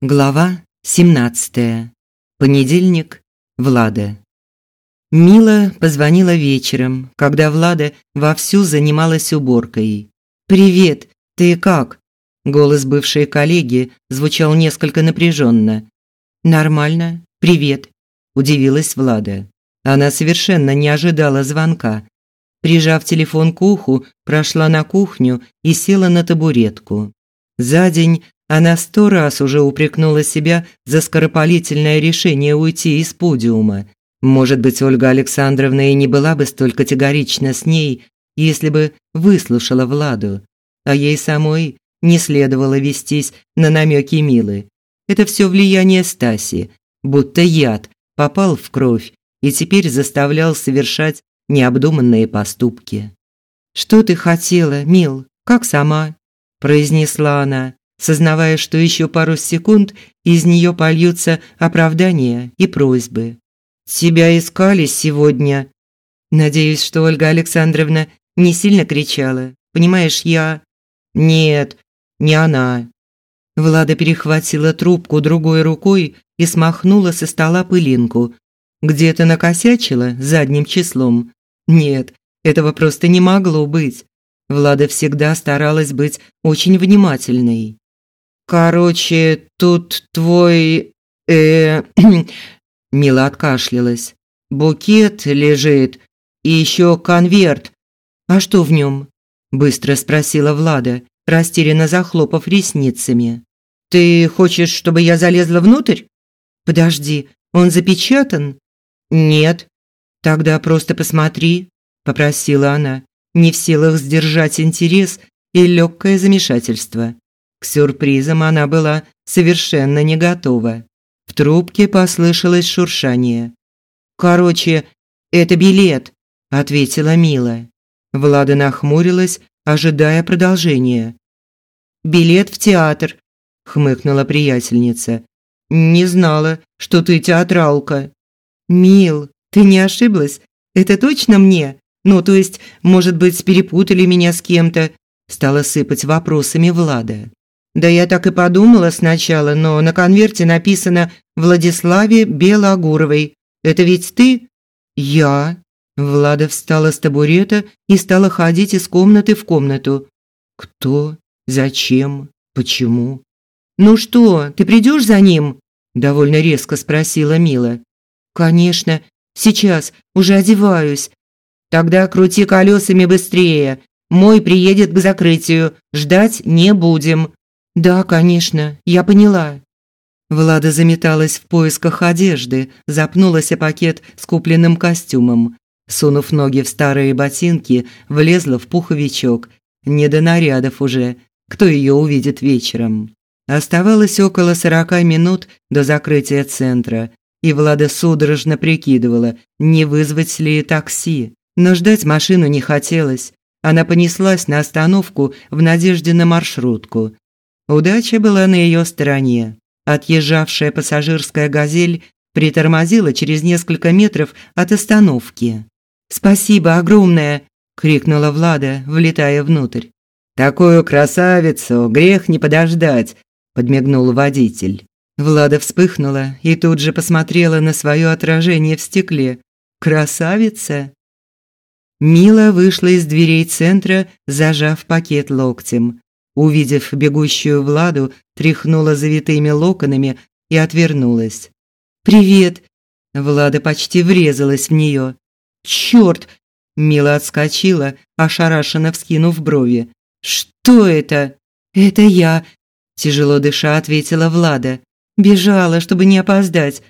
Глава 17. Понедельник. Влада. Мила позвонила вечером, когда Влада вовсю занималась уборкой. «Привет, ты как?» Голос бывшей коллеги звучал несколько напряженно. «Нормально, привет», – удивилась Влада. Она совершенно не ожидала звонка. Прижав телефон к уху, прошла на кухню и села на табуретку. За день она сто раз уже упрекнула себя за скоропалительное решение уйти из подиума. Может быть, Ольга Александровна и не была бы столь категорична с ней, если бы выслушала Владу. А ей самой не следовало вестись на намеки Милы. Это все влияние Стаси, будто яд попал в кровь и теперь заставлял совершать необдуманные поступки. «Что ты хотела, Мил? Как сама?» – произнесла она сознавая, что еще пару секунд из нее польются оправдания и просьбы. «Тебя искали сегодня». Надеюсь, что Ольга Александровна не сильно кричала. Понимаешь, я... Нет, не она. Влада перехватила трубку другой рукой и смахнула со стола пылинку. Где-то накосячила задним числом. Нет, этого просто не могло быть. Влада всегда старалась быть очень внимательной. Короче, тут твой э Мила откашлялась. Букет лежит и еще конверт. А что в нем? быстро спросила Влада, растерянно захлопав ресницами. Ты хочешь, чтобы я залезла внутрь? Подожди, он запечатан? Нет. Тогда просто посмотри, попросила она, не в силах сдержать интерес и легкое замешательство. К сюрпризам она была совершенно не готова. В трубке послышалось шуршание. «Короче, это билет», – ответила Мила. Влада нахмурилась, ожидая продолжения. «Билет в театр», – хмыкнула приятельница. «Не знала, что ты театралка». «Мил, ты не ошиблась? Это точно мне? Ну, то есть, может быть, перепутали меня с кем-то?» Стала сыпать вопросами Влада. Да я так и подумала сначала, но на конверте написано Владиславе Белогуровой. Это ведь ты? Я. Влада встала с табурета и стала ходить из комнаты в комнату. Кто? Зачем? Почему? Ну что, ты придешь за ним? довольно резко спросила Мила. Конечно, сейчас, уже одеваюсь. Тогда крути колесами быстрее. Мой приедет к закрытию. Ждать не будем. «Да, конечно, я поняла». Влада заметалась в поисках одежды, запнулась о пакет с купленным костюмом. Сунув ноги в старые ботинки, влезла в пуховичок. Не до нарядов уже, кто ее увидит вечером. Оставалось около сорока минут до закрытия центра, и Влада судорожно прикидывала, не вызвать ли такси. Но ждать машину не хотелось. Она понеслась на остановку в надежде на маршрутку. Удача была на ее стороне. Отъезжавшая пассажирская «Газель» притормозила через несколько метров от остановки. «Спасибо огромное!» – крикнула Влада, влетая внутрь. «Такую красавицу грех не подождать!» – подмигнул водитель. Влада вспыхнула и тут же посмотрела на свое отражение в стекле. «Красавица!» Мила вышла из дверей центра, зажав пакет локтем. Увидев бегущую Владу, тряхнула завитыми локонами и отвернулась. «Привет!» Влада почти врезалась в нее. «Черт!» Мила отскочила, ошарашенно вскинув брови. «Что это?» «Это я!» Тяжело дыша ответила Влада. «Бежала, чтобы не опоздать».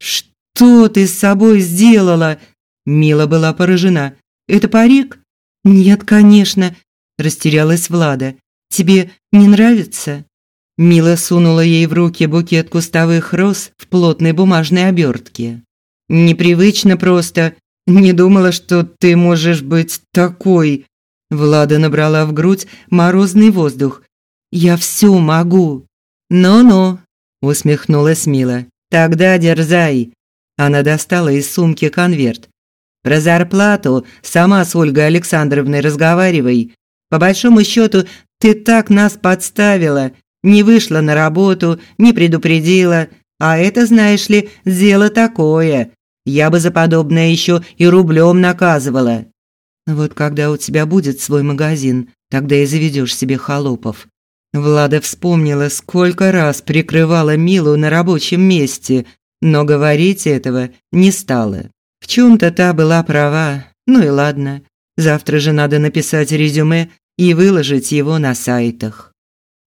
«Что ты с собой сделала?» Мила была поражена. «Это парик?» «Нет, конечно», – растерялась Влада. Тебе не нравится?» Мила сунула ей в руки букет кустовых роз в плотной бумажной обертке. «Непривычно просто. Не думала, что ты можешь быть такой». Влада набрала в грудь морозный воздух. «Я все могу». «Ну-ну», – усмехнулась Мила. «Тогда дерзай». Она достала из сумки конверт. «Про зарплату сама с Ольгой Александровной разговаривай. По большому счету, ты так нас подставила. Не вышла на работу, не предупредила. А это, знаешь ли, дело такое. Я бы за подобное еще и рублем наказывала. Вот когда у тебя будет свой магазин, тогда и заведешь себе холопов. Влада вспомнила, сколько раз прикрывала Милу на рабочем месте, но говорить этого не стала. В чем то та была права. Ну и ладно. Завтра же надо написать резюме и выложить его на сайтах.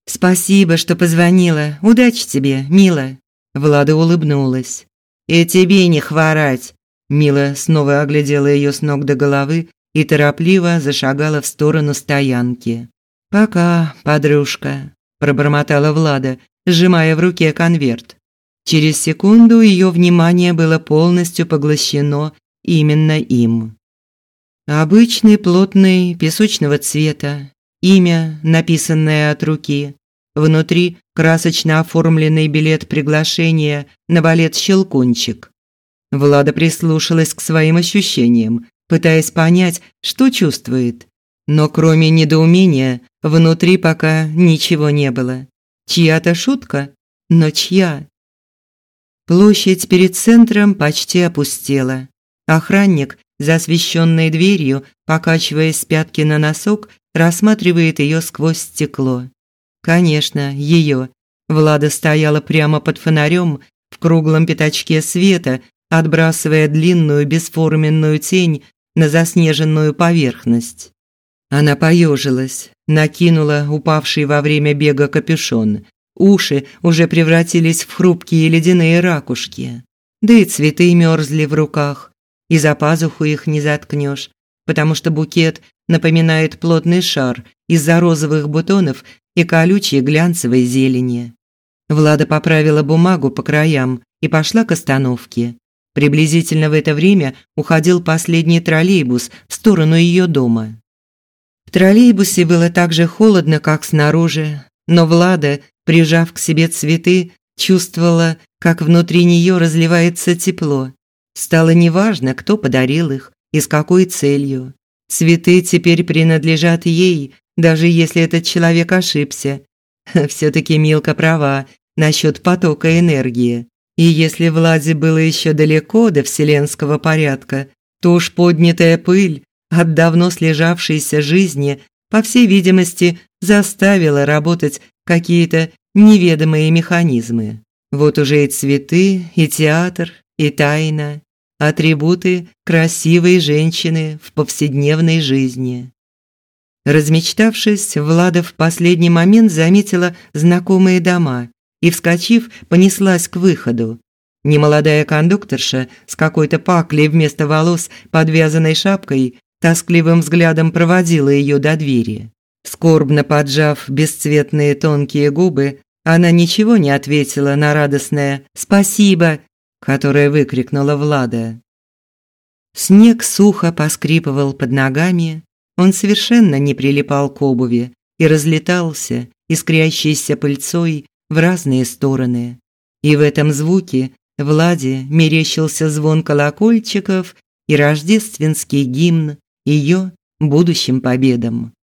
Спасибо, что позвонила. Удачи тебе, Мила. Влада улыбнулась. И тебе не хворать. Мила снова оглядела ее с ног до головы и торопливо зашагала в сторону стоянки. «Пока, подружка», – пробормотала Влада, сжимая в руке конверт. Через секунду ее внимание было полностью поглощено именно им. Обычный плотный песочного цвета, имя, написанное от руки, внутри красочно оформленный билет приглашения на балет «Щелкунчик». Влада прислушалась к своим ощущениям, пытаясь понять, что чувствует. Но кроме недоумения, внутри пока ничего не было. Чья-то шутка? Но чья? Площадь перед центром почти опустела. Охранник, за освещенной дверью, покачиваясь с пятки на носок, рассматривает ее сквозь стекло. Конечно, ее. Влада стояла прямо под фонарем в круглом пятачке света, отбрасывая длинную бесформенную тень на заснеженную поверхность. Она поежилась, накинула упавший во время бега капюшон. Уши уже превратились в хрупкие ледяные ракушки. Да и цветы мерзли в руках, и за пазуху их не заткнешь, потому что букет напоминает плотный шар из-за розовых бутонов и колючей глянцевой зелени. Влада поправила бумагу по краям и пошла к остановке. Приблизительно в это время уходил последний троллейбус в сторону ее дома. В троллейбусе было так же холодно, как снаружи, но Влада, прижав к себе цветы, чувствовала, как внутри нее разливается тепло. Стало неважно, кто подарил их и с какой целью. Цветы теперь принадлежат ей, даже если этот человек ошибся. все таки Милка права насчет потока энергии. И если Владе было еще далеко до вселенского порядка, то уж поднятая пыль от давно слежавшейся жизни, по всей видимости, заставила работать какие-то неведомые механизмы. Вот уже и цветы, и театр, и тайна, атрибуты красивой женщины в повседневной жизни. Размечтавшись, Влада в последний момент заметила знакомые дома и, вскочив, понеслась к выходу. Немолодая кондукторша с какой-то паклей вместо волос, подвязанной шапкой, тоскливым взглядом проводила ее до двери. Скорбно поджав бесцветные тонкие губы, она ничего не ответила на радостное «Спасибо», которое выкрикнула Влада. Снег сухо поскрипывал под ногами, он совершенно не прилипал к обуви и разлетался, искрящейся пыльцой, в разные стороны. И в этом звуке Владе мерещился звон колокольчиков и рождественский гимн ее будущим победам.